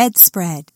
bedspread.